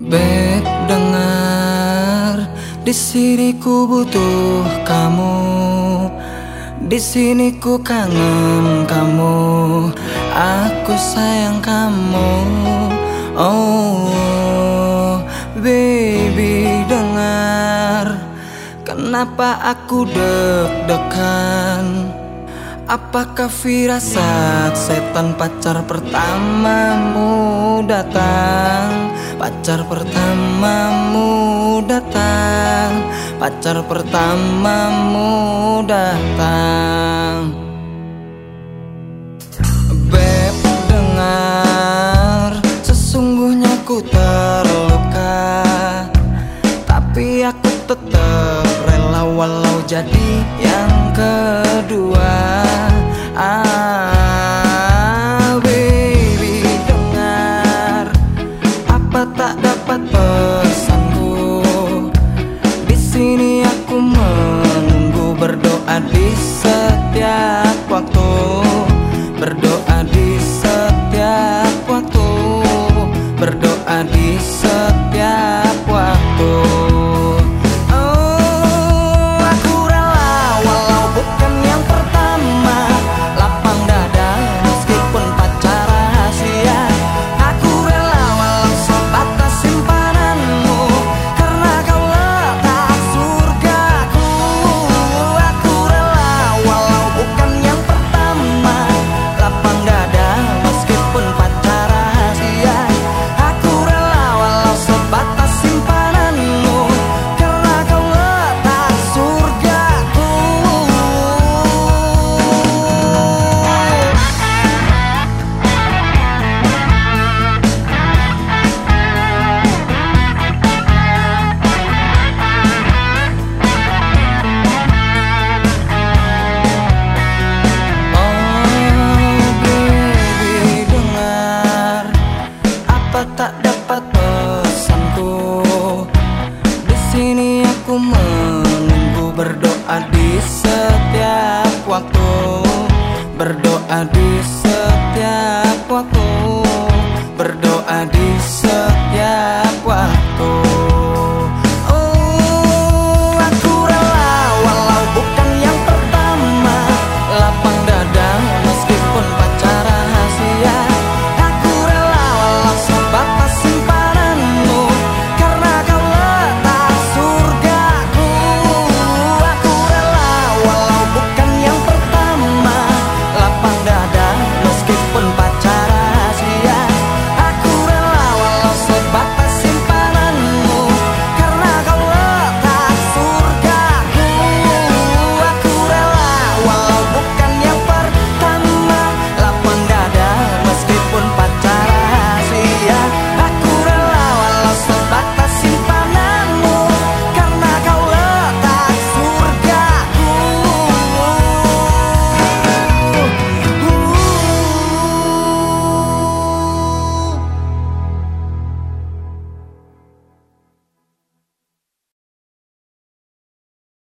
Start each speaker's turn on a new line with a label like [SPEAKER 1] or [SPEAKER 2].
[SPEAKER 1] Beb dengar di sini ku butuh kamu. Di sini ku kangen kamu. Aku sayang kamu. Oh baby dengar. Kenapa aku deg-degan? Apakah firasat setan pacar pertamamu datang Pacar pertamamu datang. Pacar pertamamu datang. Beb dengar Sesungguhnya ku terluka. Tapi aku tetap rela walau jadi yang kedua. Ah tak dapat pesanku Di sini aku menunggu berdoa di setiap waktu. Berdoa di setiap waktu. Berdoa di setiap dapat pesanku. Di sini aku menunggu berdoa di setiap waktu. Berdoa di setiap